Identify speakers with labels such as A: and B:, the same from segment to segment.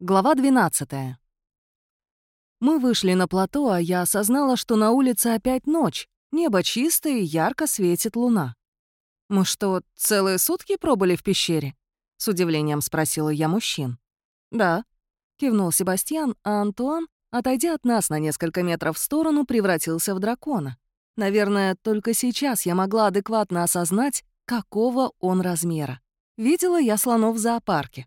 A: Глава 12. Мы вышли на плато, а я осознала, что на улице опять ночь. Небо чистое и ярко светит луна. «Мы что, целые сутки пробыли в пещере?» — с удивлением спросила я мужчин. «Да», — кивнул Себастьян, а Антуан, отойдя от нас на несколько метров в сторону, превратился в дракона. Наверное, только сейчас я могла адекватно осознать, какого он размера. Видела я слонов в зоопарке.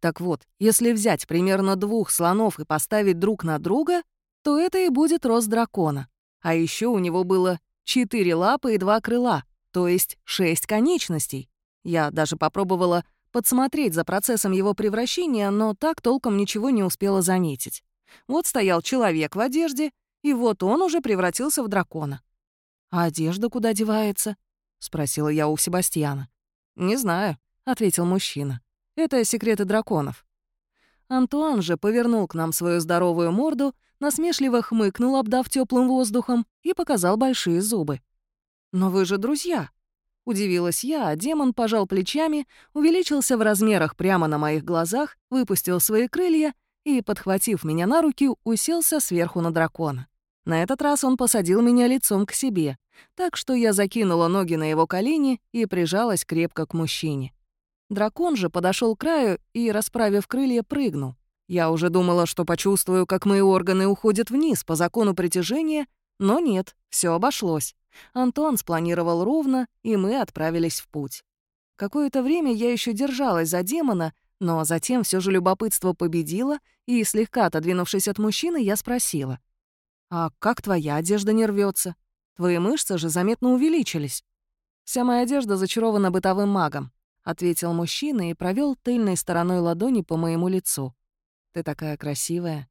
A: Так вот, если взять примерно двух слонов и поставить друг на друга, то это и будет рост дракона. А еще у него было четыре лапы и два крыла, то есть шесть конечностей. Я даже попробовала подсмотреть за процессом его превращения, но так толком ничего не успела заметить. Вот стоял человек в одежде, и вот он уже превратился в дракона. «А одежда куда девается?» — спросила я у Себастьяна. «Не знаю», — ответил мужчина. Это секреты драконов. Антуан же повернул к нам свою здоровую морду, насмешливо хмыкнул, обдав теплым воздухом, и показал большие зубы. «Но вы же друзья!» Удивилась я, а демон пожал плечами, увеличился в размерах прямо на моих глазах, выпустил свои крылья и, подхватив меня на руки, уселся сверху на дракона. На этот раз он посадил меня лицом к себе, так что я закинула ноги на его колени и прижалась крепко к мужчине. Дракон же подошел к краю и, расправив крылья, прыгнул. Я уже думала, что почувствую, как мои органы уходят вниз по закону притяжения, но нет, все обошлось. Антон спланировал ровно, и мы отправились в путь. Какое-то время я еще держалась за демона, но затем все же любопытство победило, и, слегка отодвинувшись от мужчины, я спросила. «А как твоя одежда не рвется? Твои мышцы же заметно увеличились». Вся моя одежда зачарована бытовым магом. — ответил мужчина и провел тыльной стороной ладони по моему лицу. «Ты такая красивая».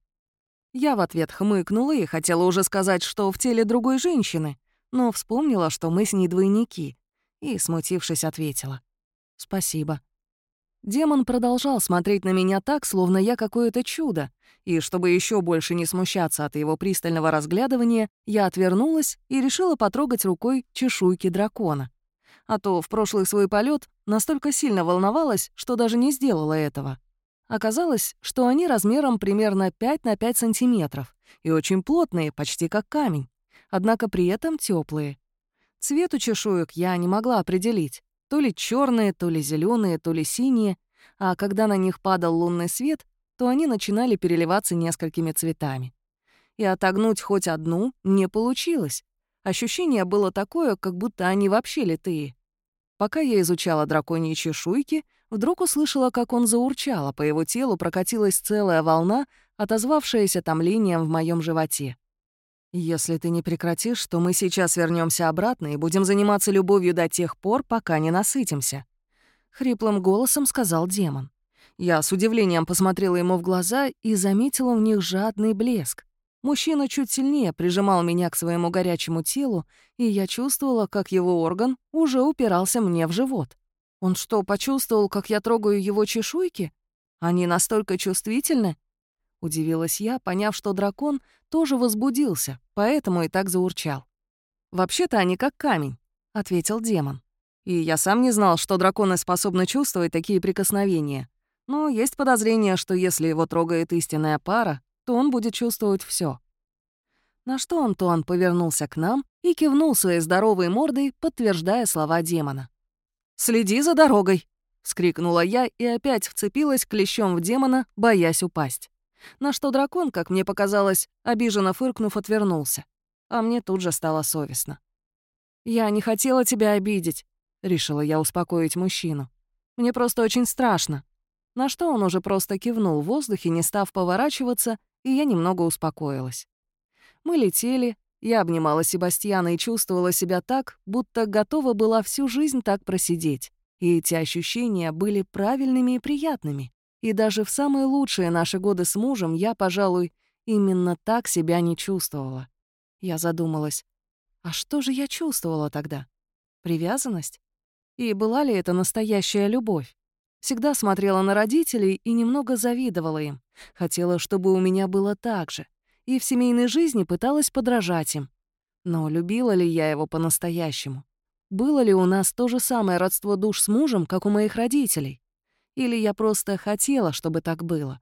A: Я в ответ хмыкнула и хотела уже сказать, что в теле другой женщины, но вспомнила, что мы с ней двойники, и, смутившись, ответила. «Спасибо». Демон продолжал смотреть на меня так, словно я какое-то чудо, и чтобы еще больше не смущаться от его пристального разглядывания, я отвернулась и решила потрогать рукой чешуйки дракона а то в прошлый свой полет настолько сильно волновалась, что даже не сделала этого. Оказалось, что они размером примерно 5 на 5 сантиметров и очень плотные, почти как камень, однако при этом теплые. Цвет у чешуек я не могла определить, то ли черные, то ли зеленые, то ли синие, а когда на них падал лунный свет, то они начинали переливаться несколькими цветами. И отогнуть хоть одну не получилось. Ощущение было такое, как будто они вообще литые. Пока я изучала драконьи чешуйки, вдруг услышала, как он заурчал, а по его телу прокатилась целая волна, отозвавшаяся томлением в моем животе. «Если ты не прекратишь, то мы сейчас вернемся обратно и будем заниматься любовью до тех пор, пока не насытимся», — хриплым голосом сказал демон. Я с удивлением посмотрела ему в глаза и заметила в них жадный блеск. Мужчина чуть сильнее прижимал меня к своему горячему телу, и я чувствовала, как его орган уже упирался мне в живот. Он что, почувствовал, как я трогаю его чешуйки? Они настолько чувствительны? Удивилась я, поняв, что дракон тоже возбудился, поэтому и так заурчал. «Вообще-то они как камень», — ответил демон. И я сам не знал, что драконы способны чувствовать такие прикосновения. Но есть подозрение, что если его трогает истинная пара, то он будет чувствовать все. На что Антуан повернулся к нам и кивнул своей здоровой мордой, подтверждая слова демона. «Следи за дорогой!» — вскрикнула я и опять вцепилась клещом в демона, боясь упасть. На что дракон, как мне показалось, обиженно фыркнув, отвернулся. А мне тут же стало совестно. «Я не хотела тебя обидеть», — решила я успокоить мужчину. «Мне просто очень страшно». На что он уже просто кивнул в воздухе, не став поворачиваться, и я немного успокоилась. Мы летели, я обнимала Себастьяна и чувствовала себя так, будто готова была всю жизнь так просидеть. И эти ощущения были правильными и приятными. И даже в самые лучшие наши годы с мужем я, пожалуй, именно так себя не чувствовала. Я задумалась, а что же я чувствовала тогда? Привязанность? И была ли это настоящая любовь? Всегда смотрела на родителей и немного завидовала им. Хотела, чтобы у меня было так же. И в семейной жизни пыталась подражать им. Но любила ли я его по-настоящему? Было ли у нас то же самое родство душ с мужем, как у моих родителей? Или я просто хотела, чтобы так было?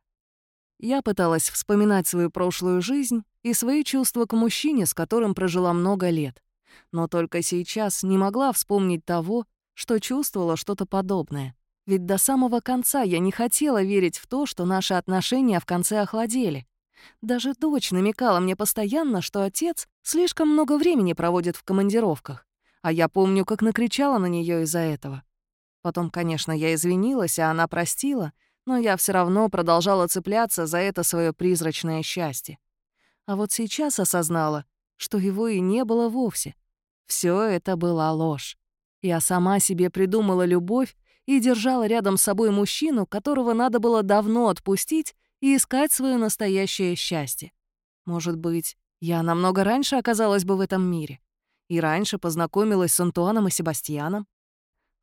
A: Я пыталась вспоминать свою прошлую жизнь и свои чувства к мужчине, с которым прожила много лет. Но только сейчас не могла вспомнить того, что чувствовала что-то подобное. Ведь до самого конца я не хотела верить в то, что наши отношения в конце охладели. Даже дочь намекала мне постоянно, что отец слишком много времени проводит в командировках. А я помню, как накричала на нее из-за этого. Потом, конечно, я извинилась, а она простила, но я все равно продолжала цепляться за это свое призрачное счастье. А вот сейчас осознала, что его и не было вовсе. Все это была ложь. Я сама себе придумала любовь и держала рядом с собой мужчину, которого надо было давно отпустить и искать свое настоящее счастье. Может быть, я намного раньше оказалась бы в этом мире. И раньше познакомилась с Антуаном и Себастьяном.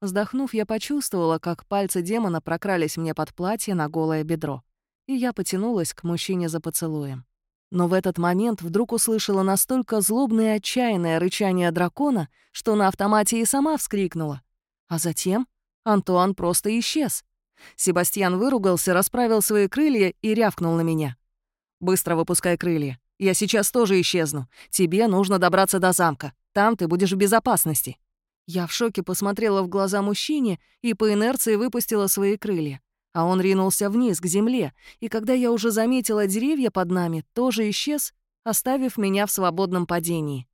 A: Вздохнув, я почувствовала, как пальцы демона прокрались мне под платье на голое бедро. И я потянулась к мужчине за поцелуем. Но в этот момент вдруг услышала настолько злобное и отчаянное рычание дракона, что на автомате и сама вскрикнула. А затем Антуан просто исчез. Себастьян выругался, расправил свои крылья и рявкнул на меня. «Быстро выпускай крылья. Я сейчас тоже исчезну. Тебе нужно добраться до замка. Там ты будешь в безопасности». Я в шоке посмотрела в глаза мужчине и по инерции выпустила свои крылья. А он ринулся вниз, к земле, и когда я уже заметила деревья под нами, тоже исчез, оставив меня в свободном падении.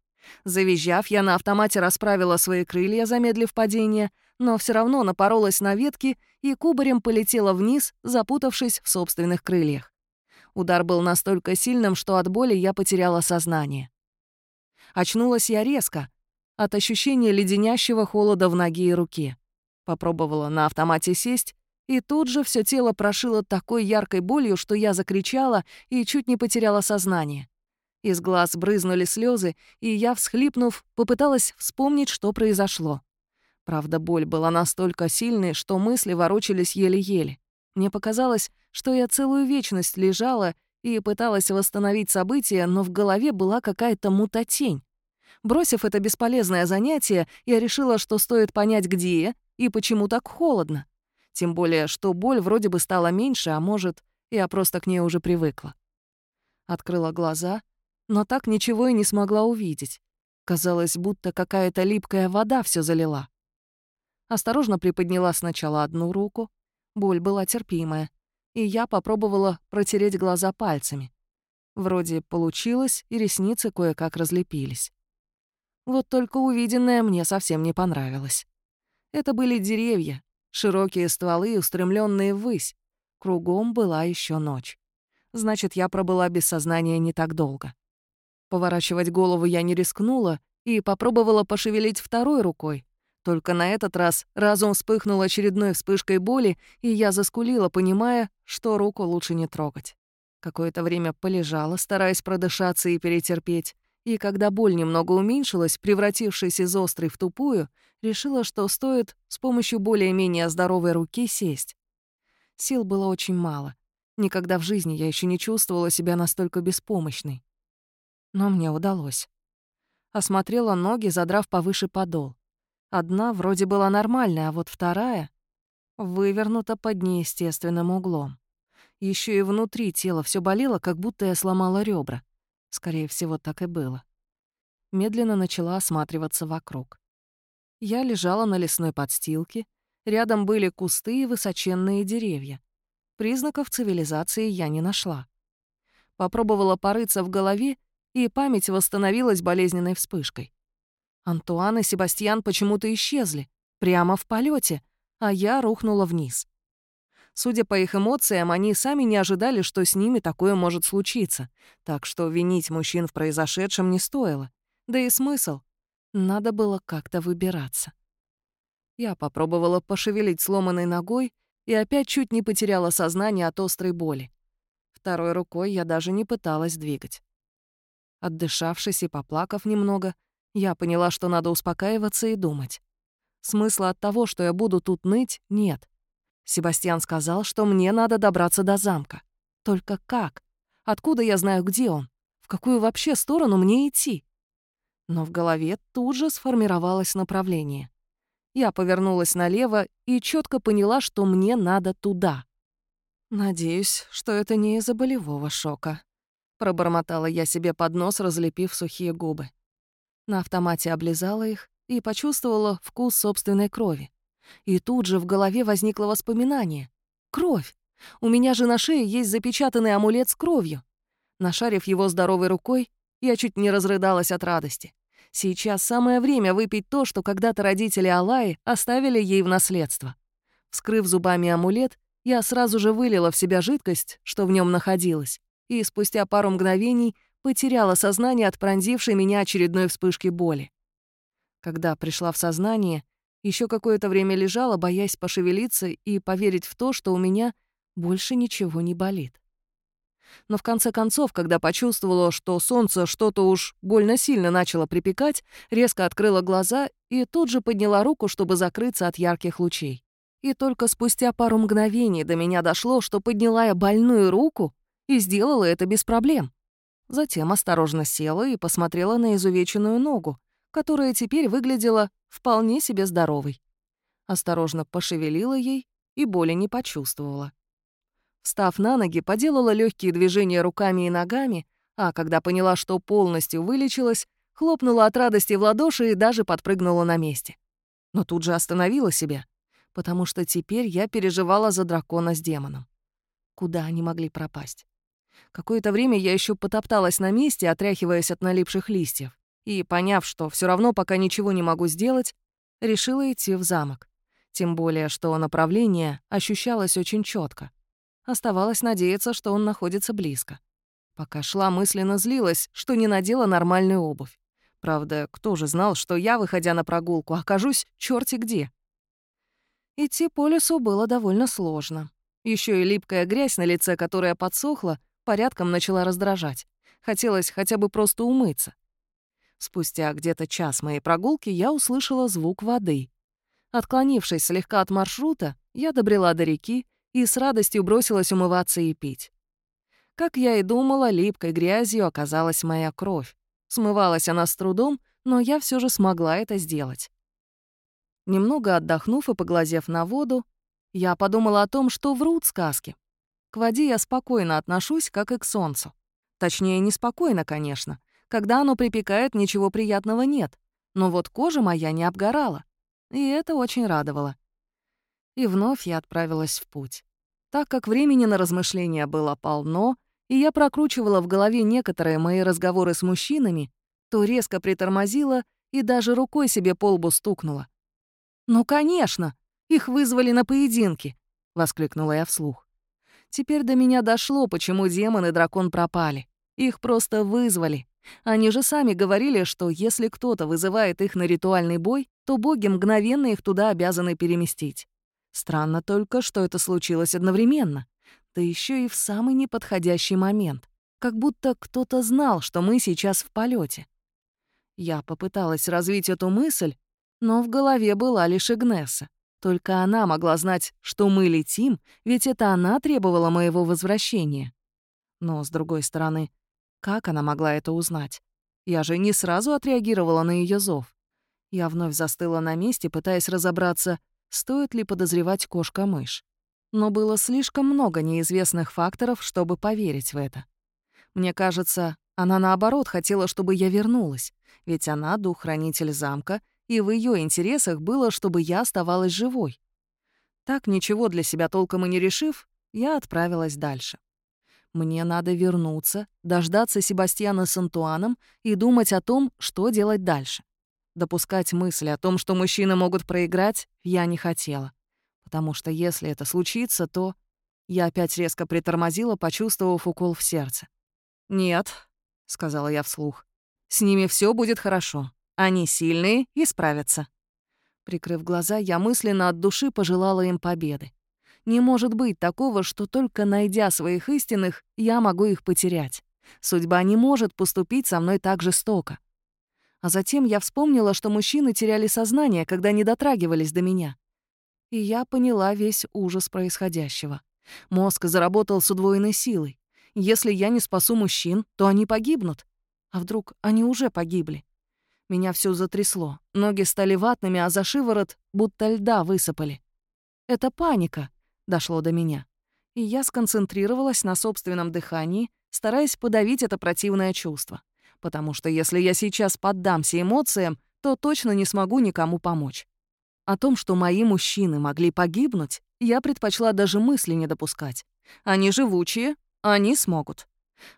A: Завизжав, я на автомате расправила свои крылья, замедлив падение, но все равно напоролась на ветки и кубарем полетела вниз, запутавшись в собственных крыльях. Удар был настолько сильным, что от боли я потеряла сознание. Очнулась я резко, от ощущения леденящего холода в ноге и руке. Попробовала на автомате сесть, и тут же все тело прошило такой яркой болью, что я закричала и чуть не потеряла сознание. Из глаз брызнули слезы, и я, всхлипнув, попыталась вспомнить, что произошло. Правда, боль была настолько сильной, что мысли ворочались еле-еле. Мне показалось, что я целую вечность лежала и пыталась восстановить события, но в голове была какая-то мутатень. Бросив это бесполезное занятие, я решила, что стоит понять, где я и почему так холодно. Тем более, что боль вроде бы стала меньше, а может, я просто к ней уже привыкла. Открыла глаза но так ничего и не смогла увидеть. Казалось, будто какая-то липкая вода все залила. Осторожно приподняла сначала одну руку. Боль была терпимая, и я попробовала протереть глаза пальцами. Вроде получилось, и ресницы кое-как разлепились. Вот только увиденное мне совсем не понравилось. Это были деревья, широкие стволы, устремленные ввысь. Кругом была еще ночь. Значит, я пробыла без сознания не так долго. Поворачивать голову я не рискнула и попробовала пошевелить второй рукой. Только на этот раз разум вспыхнул очередной вспышкой боли, и я заскулила, понимая, что руку лучше не трогать. Какое-то время полежала, стараясь продышаться и перетерпеть, и когда боль немного уменьшилась, превратившись из острой в тупую, решила, что стоит с помощью более-менее здоровой руки сесть. Сил было очень мало. Никогда в жизни я еще не чувствовала себя настолько беспомощной но мне удалось. Осмотрела ноги, задрав повыше подол. Одна вроде была нормальная, а вот вторая вывернута под неестественным углом. Еще и внутри тела все болело, как будто я сломала ребра. Скорее всего, так и было. Медленно начала осматриваться вокруг. Я лежала на лесной подстилке, рядом были кусты и высоченные деревья. Признаков цивилизации я не нашла. Попробовала порыться в голове и память восстановилась болезненной вспышкой. Антуан и Себастьян почему-то исчезли, прямо в полете, а я рухнула вниз. Судя по их эмоциям, они сами не ожидали, что с ними такое может случиться, так что винить мужчин в произошедшем не стоило. Да и смысл. Надо было как-то выбираться. Я попробовала пошевелить сломанной ногой и опять чуть не потеряла сознание от острой боли. Второй рукой я даже не пыталась двигать. Отдышавшись и поплакав немного, я поняла, что надо успокаиваться и думать. Смысла от того, что я буду тут ныть, нет. Себастьян сказал, что мне надо добраться до замка. Только как? Откуда я знаю, где он? В какую вообще сторону мне идти? Но в голове тут же сформировалось направление. Я повернулась налево и четко поняла, что мне надо туда. Надеюсь, что это не из-за болевого шока. Пробормотала я себе под нос, разлепив сухие губы. На автомате облизала их и почувствовала вкус собственной крови. И тут же в голове возникло воспоминание. Кровь! У меня же на шее есть запечатанный амулет с кровью. Нашарив его здоровой рукой, я чуть не разрыдалась от радости. Сейчас самое время выпить то, что когда-то родители Алаи оставили ей в наследство. Вскрыв зубами амулет, я сразу же вылила в себя жидкость, что в нем находилась, и спустя пару мгновений потеряла сознание от пронзившей меня очередной вспышки боли. Когда пришла в сознание, еще какое-то время лежала, боясь пошевелиться и поверить в то, что у меня больше ничего не болит. Но в конце концов, когда почувствовала, что солнце что-то уж больно сильно начало припекать, резко открыла глаза и тут же подняла руку, чтобы закрыться от ярких лучей. И только спустя пару мгновений до меня дошло, что подняла я больную руку и сделала это без проблем. Затем осторожно села и посмотрела на изувеченную ногу, которая теперь выглядела вполне себе здоровой. Осторожно пошевелила ей и боли не почувствовала. Встав на ноги, поделала легкие движения руками и ногами, а когда поняла, что полностью вылечилась, хлопнула от радости в ладоши и даже подпрыгнула на месте. Но тут же остановила себя, потому что теперь я переживала за дракона с демоном. Куда они могли пропасть? Какое-то время я еще потопталась на месте, отряхиваясь от налипших листьев, и, поняв, что все равно пока ничего не могу сделать, решила идти в замок. Тем более, что направление ощущалось очень четко. Оставалось надеяться, что он находится близко. Пока шла, мысленно злилась, что не надела нормальную обувь. Правда, кто же знал, что я, выходя на прогулку, окажусь черти где. Идти по лесу было довольно сложно. Еще и липкая грязь на лице, которая подсохла, порядком начала раздражать. Хотелось хотя бы просто умыться. Спустя где-то час моей прогулки я услышала звук воды. Отклонившись слегка от маршрута, я добрела до реки и с радостью бросилась умываться и пить. Как я и думала, липкой грязью оказалась моя кровь. Смывалась она с трудом, но я все же смогла это сделать. Немного отдохнув и поглазев на воду, я подумала о том, что врут сказки. К воде я спокойно отношусь, как и к солнцу. Точнее, неспокойно, конечно. Когда оно припекает, ничего приятного нет. Но вот кожа моя не обгорала. И это очень радовало. И вновь я отправилась в путь. Так как времени на размышления было полно, и я прокручивала в голове некоторые мои разговоры с мужчинами, то резко притормозила и даже рукой себе по лбу стукнула. «Ну, конечно! Их вызвали на поединки!» — воскликнула я вслух. Теперь до меня дошло, почему демон и дракон пропали. Их просто вызвали. Они же сами говорили, что если кто-то вызывает их на ритуальный бой, то боги мгновенно их туда обязаны переместить. Странно только, что это случилось одновременно, да еще и в самый неподходящий момент, как будто кто-то знал, что мы сейчас в полете. Я попыталась развить эту мысль, но в голове была лишь Игнесса. Только она могла знать, что мы летим, ведь это она требовала моего возвращения. Но, с другой стороны, как она могла это узнать? Я же не сразу отреагировала на ее зов. Я вновь застыла на месте, пытаясь разобраться, стоит ли подозревать кошка-мышь. Но было слишком много неизвестных факторов, чтобы поверить в это. Мне кажется, она наоборот хотела, чтобы я вернулась, ведь она — дух-хранитель замка, и в ее интересах было, чтобы я оставалась живой. Так, ничего для себя толком и не решив, я отправилась дальше. Мне надо вернуться, дождаться Себастьяна с Антуаном и думать о том, что делать дальше. Допускать мысли о том, что мужчины могут проиграть, я не хотела. Потому что если это случится, то... Я опять резко притормозила, почувствовав укол в сердце. «Нет», — сказала я вслух, — «с ними все будет хорошо. Они сильные и справятся». Прикрыв глаза, я мысленно от души пожелала им победы. Не может быть такого, что только найдя своих истинных, я могу их потерять. Судьба не может поступить со мной так жестоко. А затем я вспомнила, что мужчины теряли сознание, когда не дотрагивались до меня. И я поняла весь ужас происходящего. Мозг заработал с удвоенной силой. Если я не спасу мужчин, то они погибнут. А вдруг они уже погибли? Меня все затрясло. Ноги стали ватными, а за шиворот будто льда высыпали. Это паника, дошло до меня. И я сконцентрировалась на собственном дыхании, стараясь подавить это противное чувство. Потому что если я сейчас поддамся эмоциям, то точно не смогу никому помочь. О том, что мои мужчины могли погибнуть, я предпочла даже мысли не допускать. Они живучие, они смогут.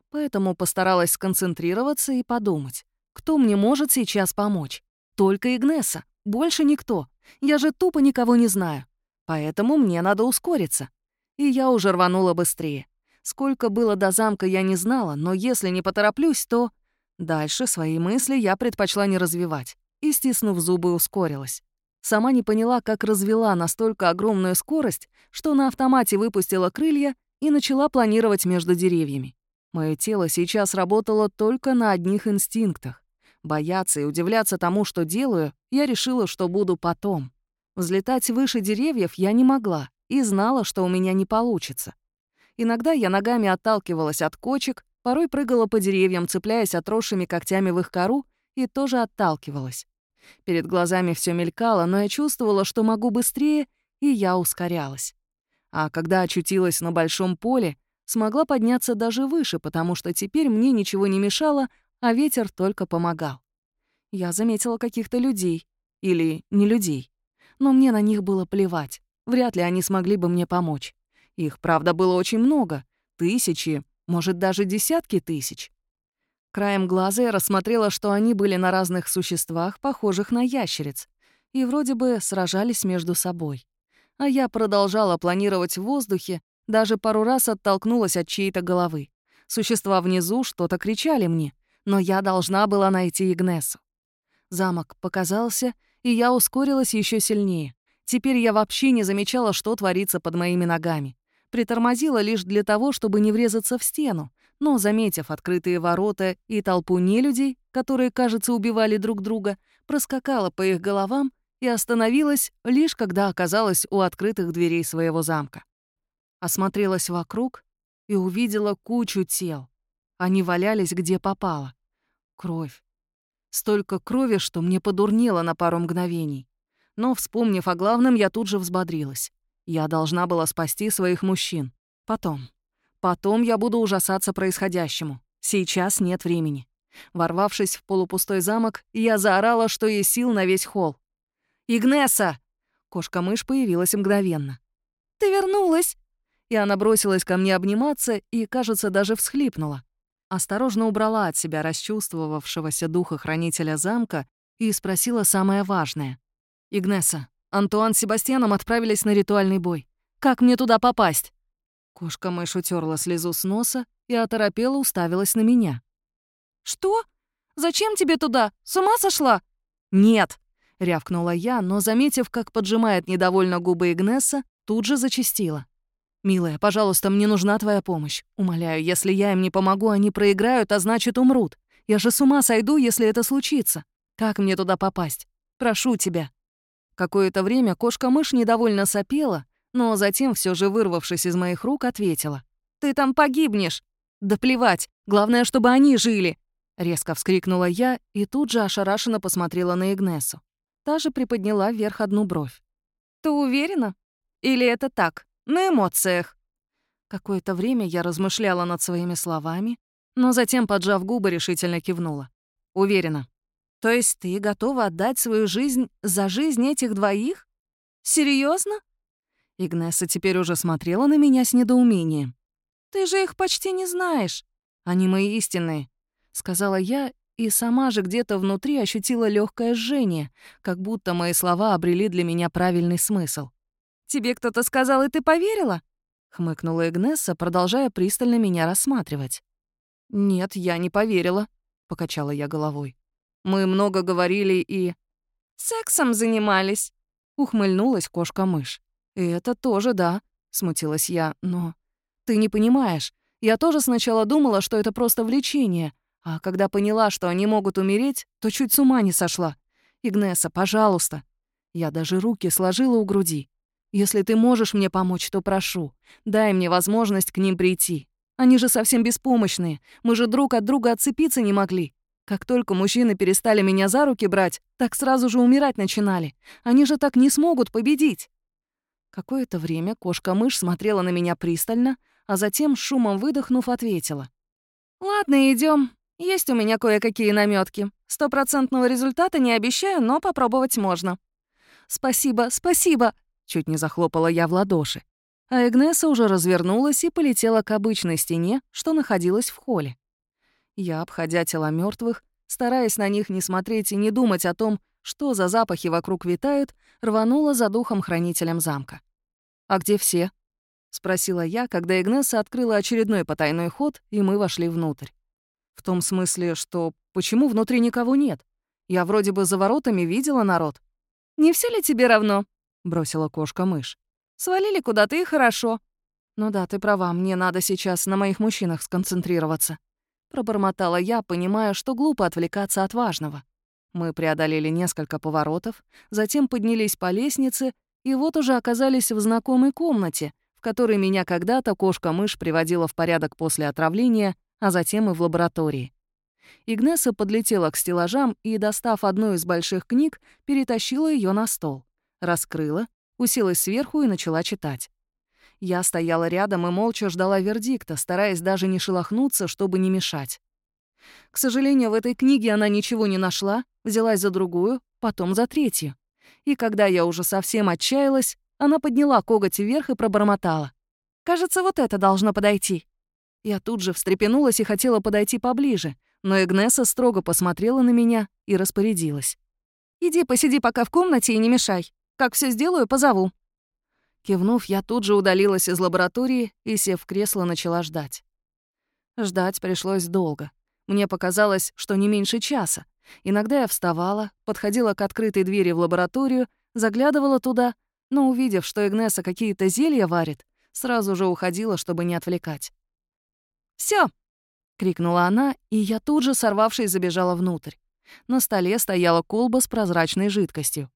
A: Поэтому постаралась сконцентрироваться и подумать, кто мне может сейчас помочь. Только Игнеса, больше никто. Я же тупо никого не знаю. Поэтому мне надо ускориться. И я уже рванула быстрее. Сколько было до замка, я не знала, но если не потороплюсь, то... Дальше свои мысли я предпочла не развивать. И, стиснув зубы, ускорилась. Сама не поняла, как развела настолько огромную скорость, что на автомате выпустила крылья и начала планировать между деревьями. Мое тело сейчас работало только на одних инстинктах. Бояться и удивляться тому, что делаю, я решила, что буду потом. Взлетать выше деревьев я не могла и знала, что у меня не получится. Иногда я ногами отталкивалась от кочек, порой прыгала по деревьям, цепляясь отросшими когтями в их кору, и тоже отталкивалась. Перед глазами все мелькало, но я чувствовала, что могу быстрее, и я ускорялась. А когда очутилась на большом поле, смогла подняться даже выше, потому что теперь мне ничего не мешало, а ветер только помогал. Я заметила каких-то людей. Или не людей. Но мне на них было плевать. Вряд ли они смогли бы мне помочь. Их, правда, было очень много. Тысячи, может, даже десятки тысяч. Краем глаза я рассмотрела, что они были на разных существах, похожих на ящериц, и вроде бы сражались между собой. А я продолжала планировать в воздухе, даже пару раз оттолкнулась от чьей-то головы. Существа внизу что-то кричали мне, но я должна была найти Игнесу. Замок показался, и я ускорилась еще сильнее. Теперь я вообще не замечала, что творится под моими ногами. Притормозила лишь для того, чтобы не врезаться в стену, но, заметив открытые ворота и толпу нелюдей, которые, кажется, убивали друг друга, проскакала по их головам и остановилась лишь когда оказалась у открытых дверей своего замка. Осмотрелась вокруг и увидела кучу тел. Они валялись где попало. Кровь. Столько крови, что мне подурнело на пару мгновений. Но, вспомнив о главном, я тут же взбодрилась. Я должна была спасти своих мужчин. Потом. Потом я буду ужасаться происходящему. Сейчас нет времени. Ворвавшись в полупустой замок, я заорала, что есть сил на весь холл. «Игнеса!» Кошка-мышь появилась мгновенно. «Ты вернулась!» И она бросилась ко мне обниматься и, кажется, даже всхлипнула. Осторожно убрала от себя расчувствовавшегося духа хранителя замка и спросила самое важное. «Игнеса, Антуан с Себастьяном отправились на ритуальный бой. Как мне туда попасть?» Кошка-мышь утерла слезу с носа и оторопела уставилась на меня. «Что? Зачем тебе туда? С ума сошла?» «Нет!» — рявкнула я, но, заметив, как поджимает недовольно губы Игнесса, тут же зачастила. «Милая, пожалуйста, мне нужна твоя помощь. Умоляю, если я им не помогу, они проиграют, а значит, умрут. Я же с ума сойду, если это случится. Как мне туда попасть? Прошу тебя». Какое-то время кошка-мышь недовольно сопела, но затем, все же вырвавшись из моих рук, ответила. «Ты там погибнешь!» «Да плевать! Главное, чтобы они жили!» Резко вскрикнула я и тут же ошарашенно посмотрела на Игнесу. Та же приподняла вверх одну бровь. «Ты уверена? Или это так, на эмоциях?» Какое-то время я размышляла над своими словами, но затем, поджав губы, решительно кивнула. «Уверена. То есть ты готова отдать свою жизнь за жизнь этих двоих? Серьезно? Игнесса теперь уже смотрела на меня с недоумением. «Ты же их почти не знаешь. Они мои истинные», — сказала я, и сама же где-то внутри ощутила легкое жжение, как будто мои слова обрели для меня правильный смысл. «Тебе кто-то сказал, и ты поверила?» — хмыкнула Игнесса, продолжая пристально меня рассматривать. «Нет, я не поверила», — покачала я головой. «Мы много говорили и...» «Сексом занимались», — ухмыльнулась кошка-мышь. «И это тоже да», — смутилась я, «но...» «Ты не понимаешь. Я тоже сначала думала, что это просто влечение, а когда поняла, что они могут умереть, то чуть с ума не сошла. Игнеса, пожалуйста». Я даже руки сложила у груди. «Если ты можешь мне помочь, то прошу, дай мне возможность к ним прийти. Они же совсем беспомощные, мы же друг от друга отцепиться не могли. Как только мужчины перестали меня за руки брать, так сразу же умирать начинали. Они же так не смогут победить». Какое-то время кошка-мышь смотрела на меня пристально, а затем, шумом выдохнув, ответила. «Ладно, идем. Есть у меня кое-какие наметки. Стопроцентного результата не обещаю, но попробовать можно». «Спасибо, спасибо!» — чуть не захлопала я в ладоши. А Эгнеса уже развернулась и полетела к обычной стене, что находилась в холле. Я, обходя тела мертвых, стараясь на них не смотреть и не думать о том, что за запахи вокруг витают, рванула за духом-хранителем замка. «А где все?» — спросила я, когда Игнесса открыла очередной потайной ход, и мы вошли внутрь. В том смысле, что почему внутри никого нет? Я вроде бы за воротами видела народ. «Не все ли тебе равно?» — бросила кошка-мышь. «Свалили куда-то и хорошо». «Ну да, ты права, мне надо сейчас на моих мужчинах сконцентрироваться». Пробормотала я, понимая, что глупо отвлекаться от важного. Мы преодолели несколько поворотов, затем поднялись по лестнице и вот уже оказались в знакомой комнате, в которой меня когда-то кошка-мышь приводила в порядок после отравления, а затем и в лаборатории. Игнеса подлетела к стеллажам и, достав одну из больших книг, перетащила ее на стол. Раскрыла, уселась сверху и начала читать. Я стояла рядом и молча ждала вердикта, стараясь даже не шелохнуться, чтобы не мешать. К сожалению, в этой книге она ничего не нашла, взялась за другую, потом за третью. И когда я уже совсем отчаялась, она подняла коготь вверх и пробормотала. «Кажется, вот это должно подойти». Я тут же встрепенулась и хотела подойти поближе, но Игнеса строго посмотрела на меня и распорядилась. «Иди посиди пока в комнате и не мешай. Как все сделаю, позову». Кивнув, я тут же удалилась из лаборатории и, сев в кресло, начала ждать. Ждать пришлось долго. Мне показалось, что не меньше часа. Иногда я вставала, подходила к открытой двери в лабораторию, заглядывала туда но, увидев, что Игнеса какие-то зелья варит, сразу же уходила, чтобы не отвлекать. Все! крикнула она, и я тут же, сорвавшись, забежала внутрь. На столе стояла колба с прозрачной жидкостью.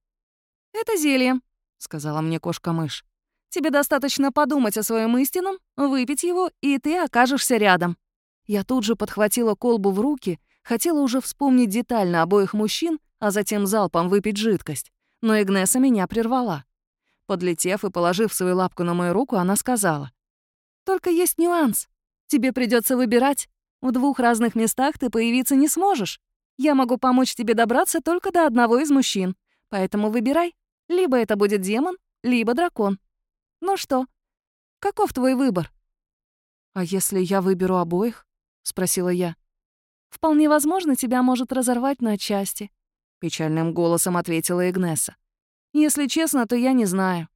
A: «Это зелье», — сказала мне кошка-мышь. «Тебе достаточно подумать о своем истинном, выпить его, и ты окажешься рядом». Я тут же подхватила колбу в руки, хотела уже вспомнить детально обоих мужчин, а затем залпом выпить жидкость. Но Игнеса меня прервала. Подлетев и положив свою лапку на мою руку, она сказала. «Только есть нюанс. Тебе придется выбирать. В двух разных местах ты появиться не сможешь. Я могу помочь тебе добраться только до одного из мужчин. Поэтому выбирай. Либо это будет демон, либо дракон. Ну что, каков твой выбор?» «А если я выберу обоих?» — спросила я. «Вполне возможно, тебя может разорвать на части», — печальным голосом ответила Игнеса. Если честно, то я не знаю.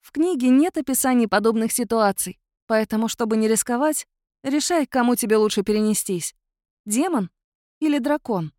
A: В книге нет описаний подобных ситуаций, поэтому, чтобы не рисковать, решай, к кому тебе лучше перенестись. Демон или дракон?